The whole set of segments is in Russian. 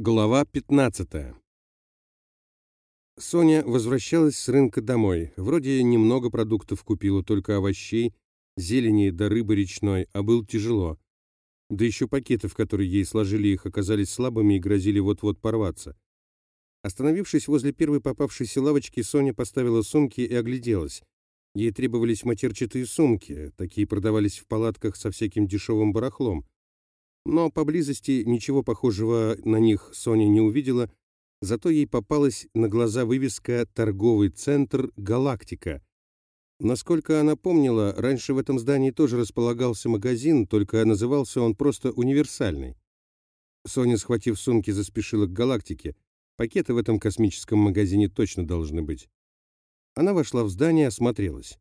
Глава 15 Соня возвращалась с рынка домой. Вроде немного продуктов купила, только овощей, зелени да рыбы речной, а было тяжело. Да еще пакеты, в которые ей сложили их, оказались слабыми и грозили вот-вот порваться. Остановившись возле первой попавшейся лавочки, Соня поставила сумки и огляделась. Ей требовались матерчатые сумки, такие продавались в палатках со всяким дешевым барахлом. Но поблизости ничего похожего на них Соня не увидела, зато ей попалась на глаза вывеска «Торговый центр Галактика». Насколько она помнила, раньше в этом здании тоже располагался магазин, только назывался он просто «Универсальный». Соня, схватив сумки, заспешила к «Галактике». Пакеты в этом космическом магазине точно должны быть. Она вошла в здание, осмотрелась.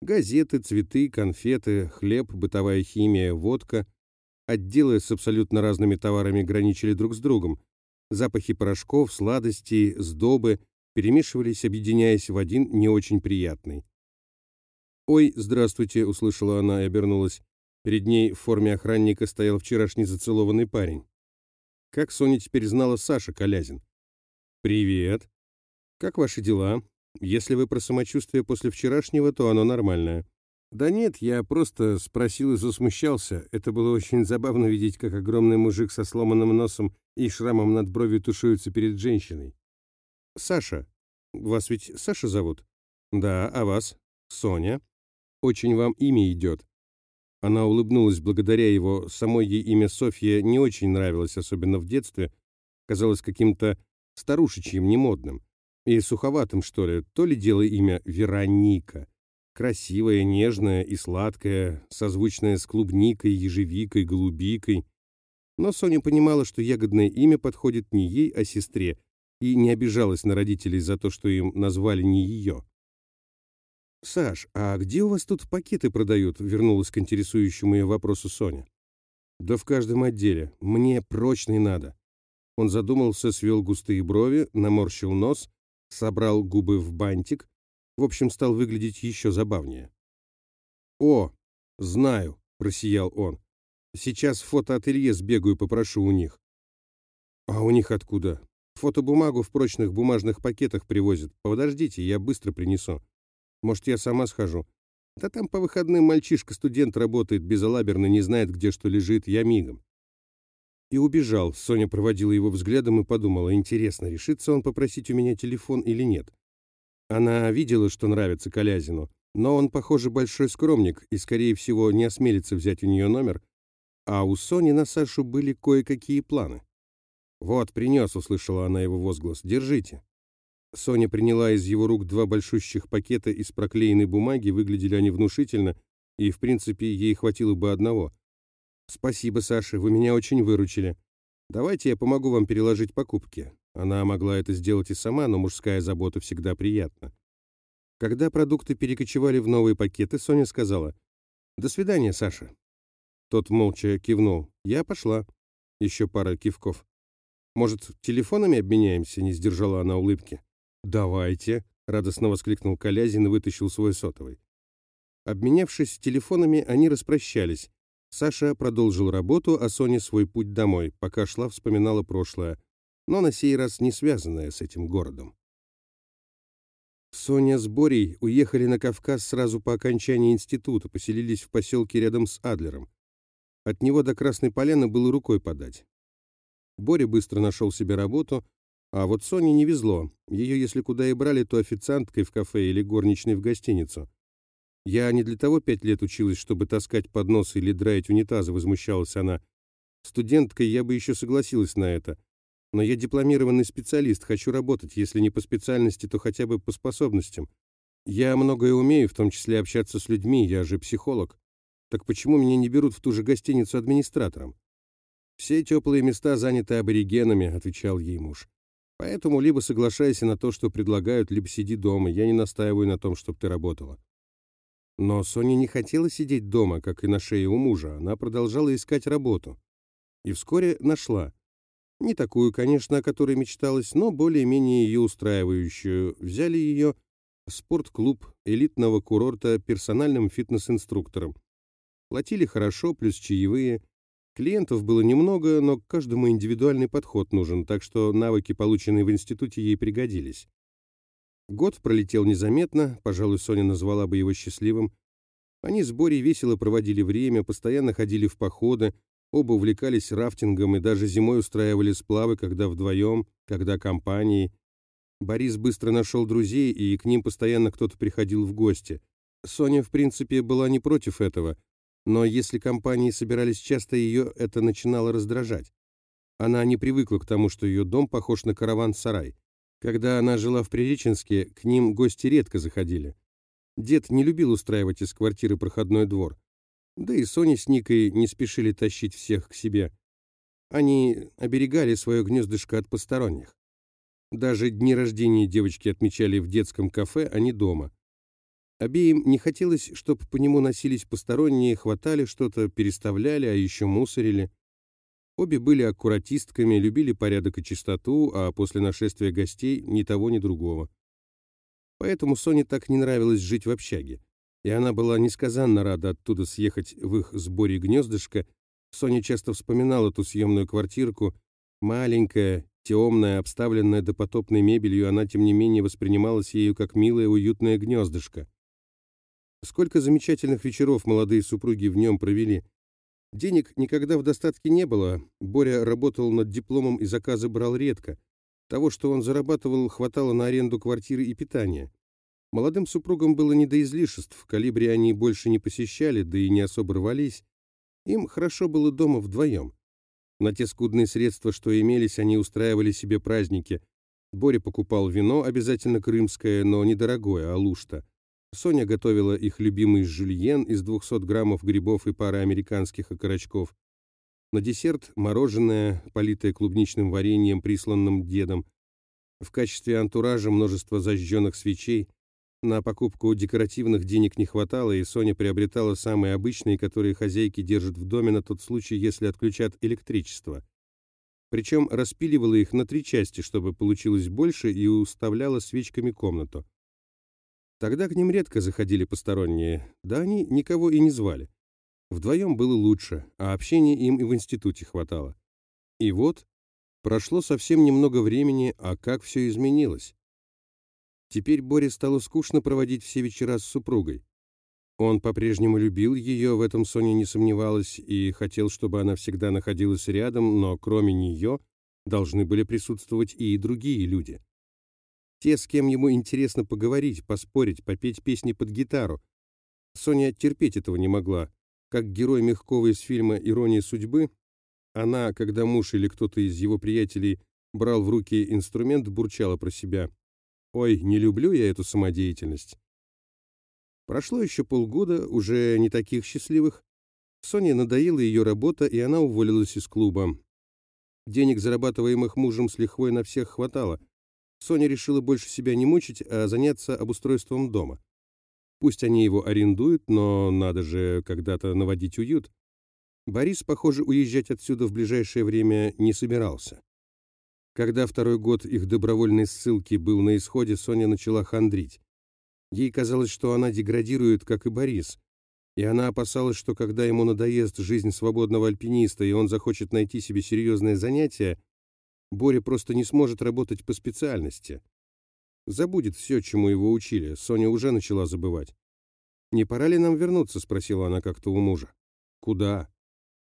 Газеты, цветы, конфеты, хлеб, бытовая химия, водка. Отделы с абсолютно разными товарами граничили друг с другом. Запахи порошков, сладостей, сдобы перемешивались, объединяясь в один не очень приятный. «Ой, здравствуйте», — услышала она и обернулась. Перед ней в форме охранника стоял вчерашний зацелованный парень. Как Соня теперь знала Саша Колязин. «Привет. Как ваши дела? Если вы про самочувствие после вчерашнего, то оно нормальное. Да нет, я просто спросил и засмущался. Это было очень забавно видеть, как огромный мужик со сломанным носом и шрамом над бровью тушуется перед женщиной. Саша. Вас ведь Саша зовут? Да, а вас? Соня. Очень вам имя идет. Она улыбнулась благодаря его. Самой ей имя Софья не очень нравилось, особенно в детстве. Казалось каким-то старушечьим, немодным. И суховатым, что ли, то ли дело имя Вероника. Красивая, нежная и сладкая, созвучная с клубникой, ежевикой, голубикой. Но Соня понимала, что ягодное имя подходит не ей, а сестре, и не обижалась на родителей за то, что им назвали не ее. «Саш, а где у вас тут пакеты продают?» — вернулась к интересующему ее вопросу Соня. «Да в каждом отделе. Мне прочный надо». Он задумался, свел густые брови, наморщил нос собрал губы в бантик, в общем, стал выглядеть еще забавнее. «О, знаю», — просиял он. «Сейчас фотоателье сбегаю, попрошу у них». «А у них откуда?» «Фотобумагу в прочных бумажных пакетах привозят. Подождите, я быстро принесу. Может, я сама схожу?» «Да там по выходным мальчишка-студент работает безалаберно, не знает, где что лежит, я мигом». И убежал. Соня проводила его взглядом и подумала, интересно, решится он попросить у меня телефон или нет. Она видела, что нравится Колязину, но он, похоже, большой скромник и, скорее всего, не осмелится взять у нее номер, а у Сони на Сашу были кое-какие планы. «Вот, принес», — услышала она его возглас, — «держите». Соня приняла из его рук два большущих пакета из проклеенной бумаги, выглядели они внушительно, и, в принципе, ей хватило бы одного — «Спасибо, Саша, вы меня очень выручили. Давайте я помогу вам переложить покупки». Она могла это сделать и сама, но мужская забота всегда приятна. Когда продукты перекочевали в новые пакеты, Соня сказала «До свидания, Саша». Тот молча кивнул. «Я пошла». Еще пара кивков. «Может, телефонами обменяемся?» — не сдержала она улыбки. «Давайте», — радостно воскликнул Колязин и вытащил свой сотовый. Обменявшись телефонами, они распрощались. Саша продолжил работу, а Соня свой путь домой, пока шла вспоминала прошлое, но на сей раз не связанное с этим городом. Соня с Борей уехали на Кавказ сразу по окончании института, поселились в поселке рядом с Адлером. От него до Красной Поляны было рукой подать. Боря быстро нашел себе работу, а вот Соне не везло. Ее, если куда и брали, то официанткой в кафе или горничной в гостиницу. Я не для того пять лет училась, чтобы таскать подносы или драить унитазы, возмущалась она. Студенткой я бы еще согласилась на это. Но я дипломированный специалист, хочу работать, если не по специальности, то хотя бы по способностям. Я многое умею, в том числе общаться с людьми, я же психолог. Так почему меня не берут в ту же гостиницу администратором? Все теплые места заняты аборигенами, отвечал ей муж. Поэтому либо соглашайся на то, что предлагают, либо сиди дома. Я не настаиваю на том, чтобы ты работала. Но Соня не хотела сидеть дома, как и на шее у мужа. Она продолжала искать работу. И вскоре нашла. Не такую, конечно, о которой мечталась, но более-менее ее устраивающую. Взяли ее спортклуб элитного курорта персональным фитнес-инструктором. Платили хорошо, плюс чаевые. Клиентов было немного, но к каждому индивидуальный подход нужен, так что навыки, полученные в институте, ей пригодились. Год пролетел незаметно, пожалуй, Соня назвала бы его счастливым. Они с Борей весело проводили время, постоянно ходили в походы, оба увлекались рафтингом и даже зимой устраивали сплавы, когда вдвоем, когда компанией. Борис быстро нашел друзей, и к ним постоянно кто-то приходил в гости. Соня, в принципе, была не против этого, но если компании собирались часто, ее это начинало раздражать. Она не привыкла к тому, что ее дом похож на караван-сарай. Когда она жила в Приреченске, к ним гости редко заходили. Дед не любил устраивать из квартиры проходной двор. Да и Соня с Никой не спешили тащить всех к себе. Они оберегали свое гнездышко от посторонних. Даже дни рождения девочки отмечали в детском кафе, а не дома. Обеим не хотелось, чтобы по нему носились посторонние, хватали что-то, переставляли, а еще мусорили. Обе были аккуратистками, любили порядок и чистоту, а после нашествия гостей ни того, ни другого. Поэтому Соне так не нравилось жить в общаге. И она была несказанно рада оттуда съехать в их сборе гнездышко. Соня часто вспоминала ту съемную квартирку. Маленькая, темная, обставленная допотопной мебелью, она, тем не менее, воспринималась ею как милое, уютное гнездышко. Сколько замечательных вечеров молодые супруги в нем провели. Денег никогда в достатке не было. Боря работал над дипломом и заказы брал редко. Того, что он зарабатывал, хватало на аренду квартиры и питания. Молодым супругам было не до излишеств, калибре они больше не посещали, да и не особо рвались. Им хорошо было дома вдвоем. На те скудные средства, что имелись, они устраивали себе праздники. Боря покупал вино, обязательно крымское, но недорогое, а лушта. Соня готовила их любимый жюльен из 200 граммов грибов и пары американских окорочков. На десерт мороженое, политое клубничным вареньем, присланным дедом. В качестве антуража множество зажженных свечей. На покупку декоративных денег не хватало, и Соня приобретала самые обычные, которые хозяйки держат в доме на тот случай, если отключат электричество. Причем распиливала их на три части, чтобы получилось больше, и уставляла свечками комнату. Тогда к ним редко заходили посторонние, да они никого и не звали. Вдвоем было лучше, а общения им и в институте хватало. И вот, прошло совсем немного времени, а как все изменилось. Теперь Боре стало скучно проводить все вечера с супругой. Он по-прежнему любил ее, в этом Соня не сомневалась, и хотел, чтобы она всегда находилась рядом, но кроме нее должны были присутствовать и другие люди. Те, с кем ему интересно поговорить, поспорить, попеть песни под гитару. Соня терпеть этого не могла. Как герой Мягкова из фильма «Ирония судьбы», она, когда муж или кто-то из его приятелей брал в руки инструмент, бурчала про себя. «Ой, не люблю я эту самодеятельность». Прошло еще полгода, уже не таких счастливых. Соне надоела ее работа, и она уволилась из клуба. Денег, зарабатываемых мужем с лихвой, на всех хватало — Соня решила больше себя не мучить, а заняться обустройством дома. Пусть они его арендуют, но надо же когда-то наводить уют. Борис, похоже, уезжать отсюда в ближайшее время не собирался. Когда второй год их добровольной ссылки был на исходе, Соня начала хандрить. Ей казалось, что она деградирует, как и Борис, и она опасалась, что когда ему надоест жизнь свободного альпиниста, и он захочет найти себе серьезное занятие, Боря просто не сможет работать по специальности. Забудет все, чему его учили. Соня уже начала забывать. «Не пора ли нам вернуться?» — спросила она как-то у мужа. «Куда?»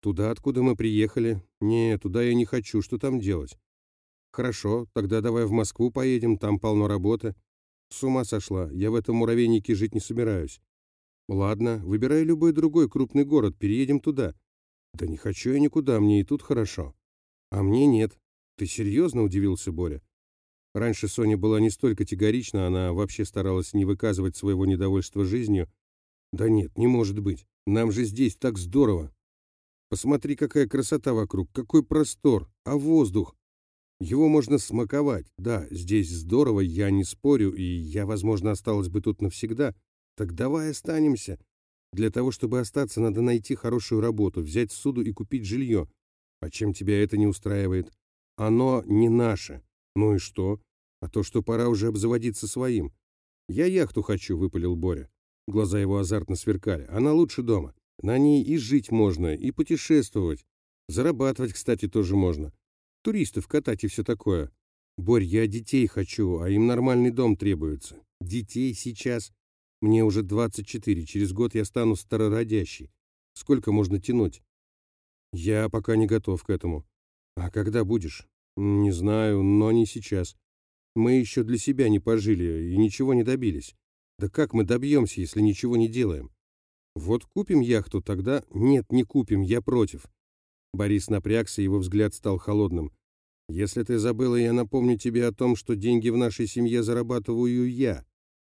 «Туда, откуда мы приехали. Не, туда я не хочу. Что там делать?» «Хорошо, тогда давай в Москву поедем, там полно работы». «С ума сошла. Я в этом муравейнике жить не собираюсь». «Ладно, выбирай любой другой крупный город, переедем туда». «Да не хочу я никуда, мне и тут хорошо». «А мне нет. «Ты серьезно?» – удивился Боря. Раньше Соня была не столь категорична, она вообще старалась не выказывать своего недовольства жизнью. «Да нет, не может быть. Нам же здесь так здорово. Посмотри, какая красота вокруг, какой простор, а воздух. Его можно смаковать. Да, здесь здорово, я не спорю, и я, возможно, осталась бы тут навсегда. Так давай останемся. Для того, чтобы остаться, надо найти хорошую работу, взять суду и купить жилье. А чем тебя это не устраивает? Оно не наше. Ну и что? А то, что пора уже обзаводиться своим. Я яхту хочу, выпалил Боря. Глаза его азартно сверкали. Она лучше дома. На ней и жить можно, и путешествовать. Зарабатывать, кстати, тоже можно. Туристов катать и все такое. Борь, я детей хочу, а им нормальный дом требуется. Детей сейчас? Мне уже 24, через год я стану старородящей. Сколько можно тянуть? Я пока не готов к этому. А когда будешь? Не знаю, но не сейчас. Мы еще для себя не пожили и ничего не добились. Да как мы добьемся, если ничего не делаем? Вот купим яхту, тогда... Нет, не купим, я против. Борис напрягся, его взгляд стал холодным. Если ты забыла, я напомню тебе о том, что деньги в нашей семье зарабатываю я,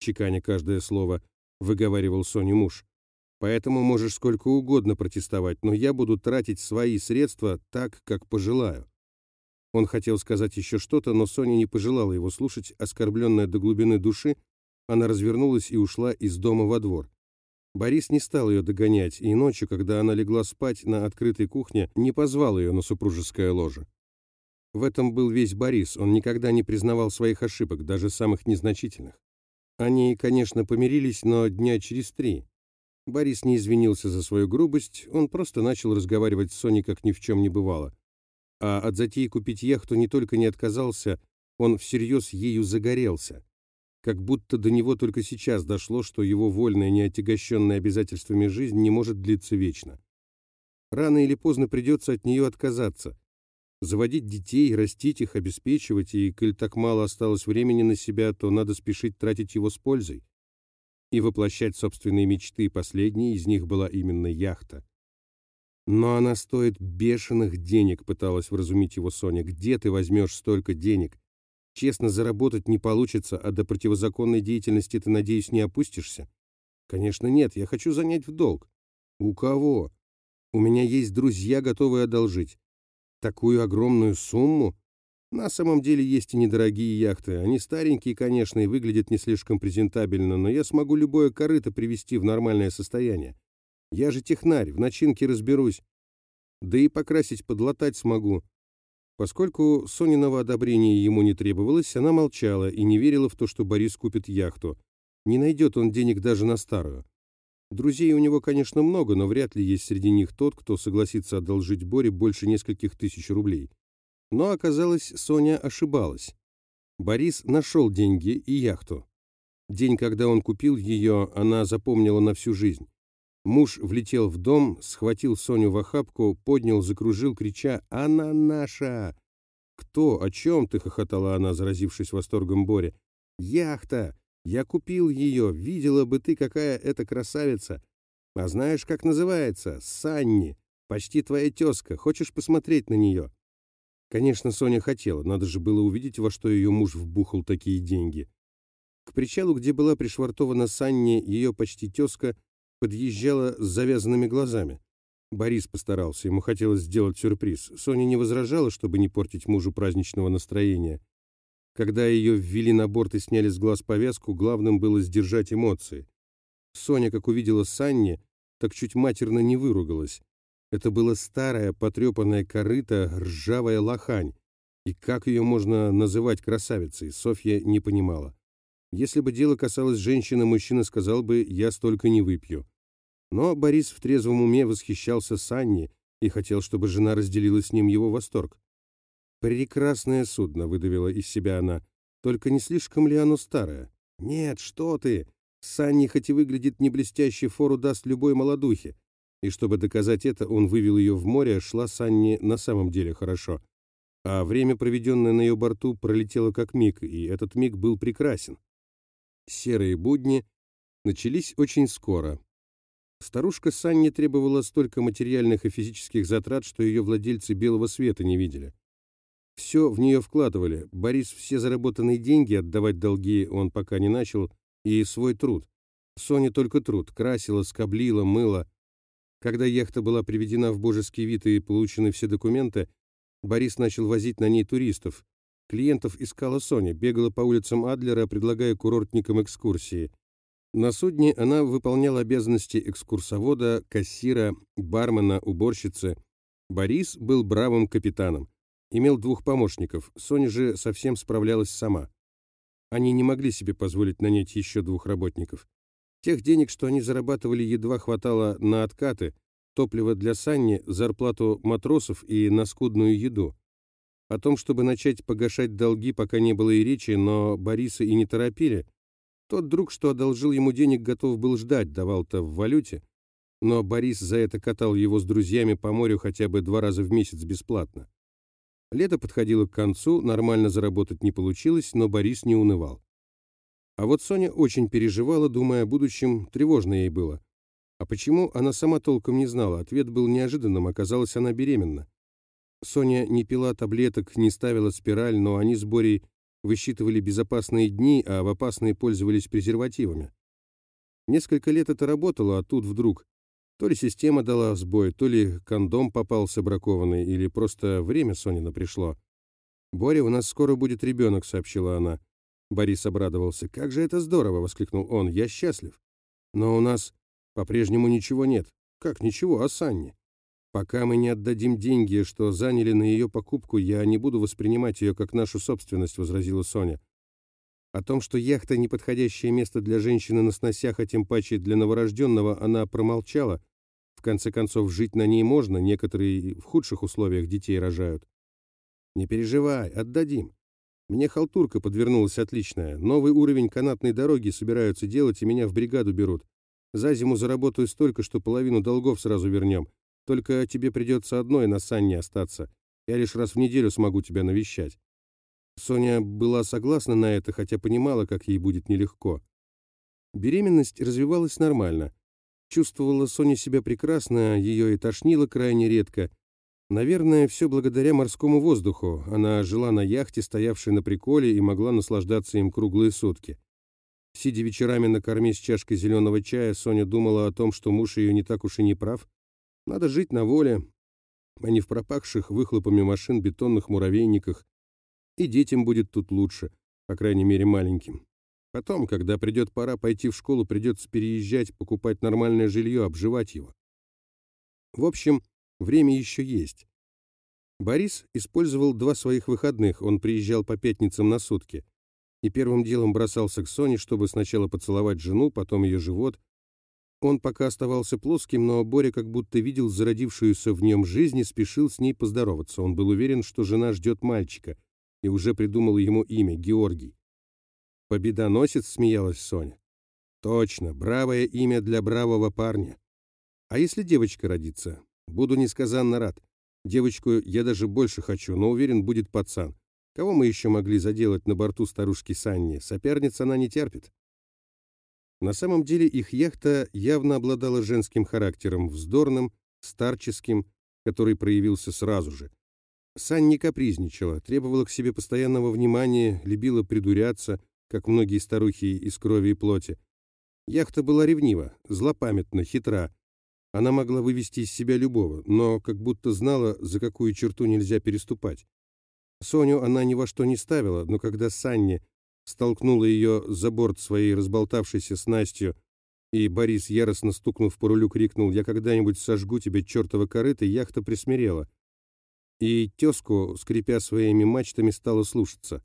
чеканя каждое слово, выговаривал Соне муж. Поэтому можешь сколько угодно протестовать, но я буду тратить свои средства так, как пожелаю. Он хотел сказать еще что-то, но Соня не пожелала его слушать, оскорбленная до глубины души, она развернулась и ушла из дома во двор. Борис не стал ее догонять, и ночью, когда она легла спать на открытой кухне, не позвал ее на супружеское ложе. В этом был весь Борис, он никогда не признавал своих ошибок, даже самых незначительных. Они, конечно, помирились, но дня через три. Борис не извинился за свою грубость, он просто начал разговаривать с Соней, как ни в чем не бывало. А от затеи купить яхту не только не отказался, он всерьез ею загорелся как будто до него только сейчас дошло, что его вольная, неотягощенная обязательствами жизнь не может длиться вечно. Рано или поздно придется от нее отказаться. Заводить детей, растить их, обеспечивать, и, коль так мало осталось времени на себя, то надо спешить тратить его с пользой. И воплощать собственные мечты, последней из них была именно яхта. Но она стоит бешеных денег, пыталась вразумить его Соня. Где ты возьмешь столько денег? Честно заработать не получится, а до противозаконной деятельности ты, надеюсь, не опустишься? Конечно, нет, я хочу занять в долг. У кого? У меня есть друзья, готовые одолжить. Такую огромную сумму? На самом деле есть и недорогие яхты. Они старенькие, конечно, и выглядят не слишком презентабельно, но я смогу любое корыто привести в нормальное состояние. Я же технарь, в начинке разберусь. Да и покрасить, подлатать смогу. Поскольку Сониного одобрения ему не требовалось, она молчала и не верила в то, что Борис купит яхту. Не найдет он денег даже на старую. Друзей у него, конечно, много, но вряд ли есть среди них тот, кто согласится одолжить Боре больше нескольких тысяч рублей. Но оказалось, Соня ошибалась. Борис нашел деньги и яхту. День, когда он купил ее, она запомнила на всю жизнь. Муж влетел в дом, схватил Соню в охапку, поднял, закружил, крича «Она наша!» «Кто? О чем ты?» — хохотала она, заразившись восторгом Боре. «Яхта! Я купил ее! Видела бы ты, какая это красавица! А знаешь, как называется? Санни! Почти твоя тезка! Хочешь посмотреть на нее?» Конечно, Соня хотела, надо же было увидеть, во что ее муж вбухал такие деньги. К причалу, где была пришвартована Санни, ее почти тезка — подъезжала с завязанными глазами. Борис постарался, ему хотелось сделать сюрприз. Соня не возражала, чтобы не портить мужу праздничного настроения. Когда ее ввели на борт и сняли с глаз повязку, главным было сдержать эмоции. Соня, как увидела Санни, так чуть матерно не выругалась. Это было старая, потрепанная корыта, ржавая лохань. И как ее можно называть красавицей, Софья не понимала. Если бы дело касалось женщины, мужчина сказал бы «я столько не выпью». Но Борис в трезвом уме восхищался Санни и хотел, чтобы жена разделила с ним его восторг. «Прекрасное судно», — выдавила из себя она. «Только не слишком ли оно старое?» «Нет, что ты! Санни, хоть и выглядит не блестяще, фору даст любой молодухе». И чтобы доказать это, он вывел ее в море, шла Санни на самом деле хорошо. А время, проведенное на ее борту, пролетело как миг, и этот миг был прекрасен. Серые будни начались очень скоро. Старушка Санни требовала столько материальных и физических затрат, что ее владельцы белого света не видели. Все в нее вкладывали. Борис все заработанные деньги, отдавать долги он пока не начал, и свой труд. Соня только труд, красила, скоблила, мыла. Когда яхта была приведена в божеский вид и получены все документы, Борис начал возить на ней туристов, Клиентов искала Соня, бегала по улицам Адлера, предлагая курортникам экскурсии. На судне она выполняла обязанности экскурсовода, кассира, бармена, уборщицы. Борис был бравым капитаном. Имел двух помощников, Соня же совсем справлялась сама. Они не могли себе позволить нанять еще двух работников. Тех денег, что они зарабатывали, едва хватало на откаты, топливо для Санни, зарплату матросов и на скудную еду. О том, чтобы начать погашать долги, пока не было и речи, но Бориса и не торопили. Тот друг, что одолжил ему денег, готов был ждать, давал-то в валюте. Но Борис за это катал его с друзьями по морю хотя бы два раза в месяц бесплатно. Лето подходило к концу, нормально заработать не получилось, но Борис не унывал. А вот Соня очень переживала, думая о будущем, тревожно ей было. А почему, она сама толком не знала, ответ был неожиданным, оказалось, она беременна. Соня не пила таблеток, не ставила спираль, но они с Борей высчитывали безопасные дни, а в опасные пользовались презервативами. Несколько лет это работало, а тут вдруг то ли система дала сбой, то ли кондом попался бракованный, или просто время Сонина пришло. «Боря, у нас скоро будет ребенок», — сообщила она. Борис обрадовался. «Как же это здорово!» — воскликнул он. «Я счастлив. Но у нас по-прежнему ничего нет. Как ничего, а Санне? Пока мы не отдадим деньги, что заняли на ее покупку, я не буду воспринимать ее как нашу собственность», — возразила Соня. О том, что яхта — неподходящее место для женщины на сносях, а тем паче для новорожденного, она промолчала. В конце концов, жить на ней можно, некоторые в худших условиях детей рожают. «Не переживай, отдадим. Мне халтурка подвернулась отличная. Новый уровень канатной дороги собираются делать, и меня в бригаду берут. За зиму заработаю столько, что половину долгов сразу вернем. Только тебе придется одной на санне остаться. Я лишь раз в неделю смогу тебя навещать». Соня была согласна на это, хотя понимала, как ей будет нелегко. Беременность развивалась нормально. Чувствовала Соня себя прекрасно, ее и тошнило крайне редко. Наверное, все благодаря морскому воздуху. Она жила на яхте, стоявшей на приколе, и могла наслаждаться им круглые сутки. Сидя вечерами на корме с чашкой зеленого чая, Соня думала о том, что муж ее не так уж и не прав. Надо жить на воле, а не в пропахших выхлопами машин бетонных муравейниках. И детям будет тут лучше, по крайней мере маленьким. Потом, когда придет пора пойти в школу, придется переезжать, покупать нормальное жилье, обживать его. В общем, время еще есть. Борис использовал два своих выходных, он приезжал по пятницам на сутки. И первым делом бросался к Соне, чтобы сначала поцеловать жену, потом ее живот. Он пока оставался плоским, но Боря как будто видел зародившуюся в нем жизнь и спешил с ней поздороваться. Он был уверен, что жена ждет мальчика, и уже придумал ему имя – Георгий. «Победоносец», — смеялась Соня. «Точно, бравое имя для бравого парня. А если девочка родится? Буду несказанно рад. Девочку я даже больше хочу, но уверен, будет пацан. Кого мы еще могли заделать на борту старушки Санни? Соперница она не терпит». На самом деле их яхта явно обладала женским характером, вздорным, старческим, который проявился сразу же. Санни капризничала, требовала к себе постоянного внимания, любила придуряться, как многие старухи из крови и плоти. Яхта была ревнива, злопамятна, хитра. Она могла вывести из себя любого, но как будто знала, за какую черту нельзя переступать. Соню она ни во что не ставила, но когда Санни столкнула ее за борт своей разболтавшейся снастью, и Борис, яростно стукнув по рулю, крикнул «Я когда-нибудь сожгу тебе чертова корыто», яхта присмирела. И тезку, скрипя своими мачтами, стала слушаться.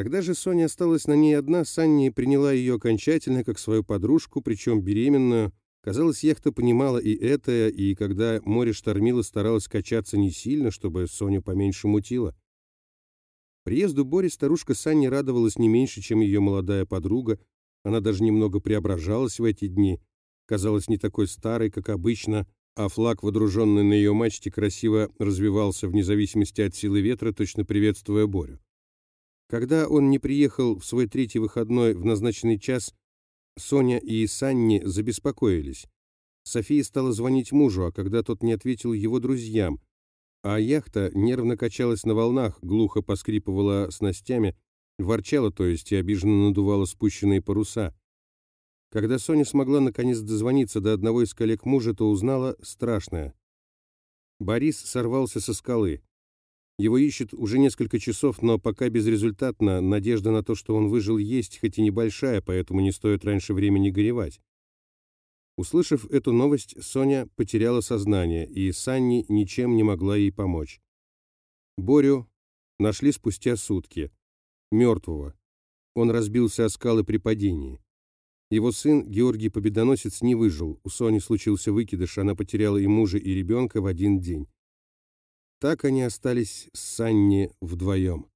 Когда же Соня осталась на ней одна, Санни приняла ее окончательно как свою подружку, причем беременную. Казалось, яхта понимала и это, и когда море штормило, старалась качаться не сильно, чтобы Соню поменьше мутило. Приезду Бори старушка Санни радовалась не меньше, чем ее молодая подруга. Она даже немного преображалась в эти дни. Казалась не такой старой, как обычно, а флаг, водруженный на ее мачте, красиво развивался вне зависимости от силы ветра, точно приветствуя Борю. Когда он не приехал в свой третий выходной в назначенный час, Соня и Санни забеспокоились. София стала звонить мужу, а когда тот не ответил его друзьям, а яхта нервно качалась на волнах, глухо поскрипывала снастями, ворчала, то есть, и обиженно надувала спущенные паруса. Когда Соня смогла наконец дозвониться до одного из коллег мужа, то узнала страшное. Борис сорвался со скалы. Его ищут уже несколько часов, но пока безрезультатно. Надежда на то, что он выжил, есть, хоть и небольшая, поэтому не стоит раньше времени горевать. Услышав эту новость, Соня потеряла сознание, и Санни ничем не могла ей помочь. Борю нашли спустя сутки. Мертвого. Он разбился о скалы при падении. Его сын, Георгий Победоносец, не выжил. У Сони случился выкидыш, она потеряла и мужа, и ребенка в один день. Так они остались с Санни вдвоем.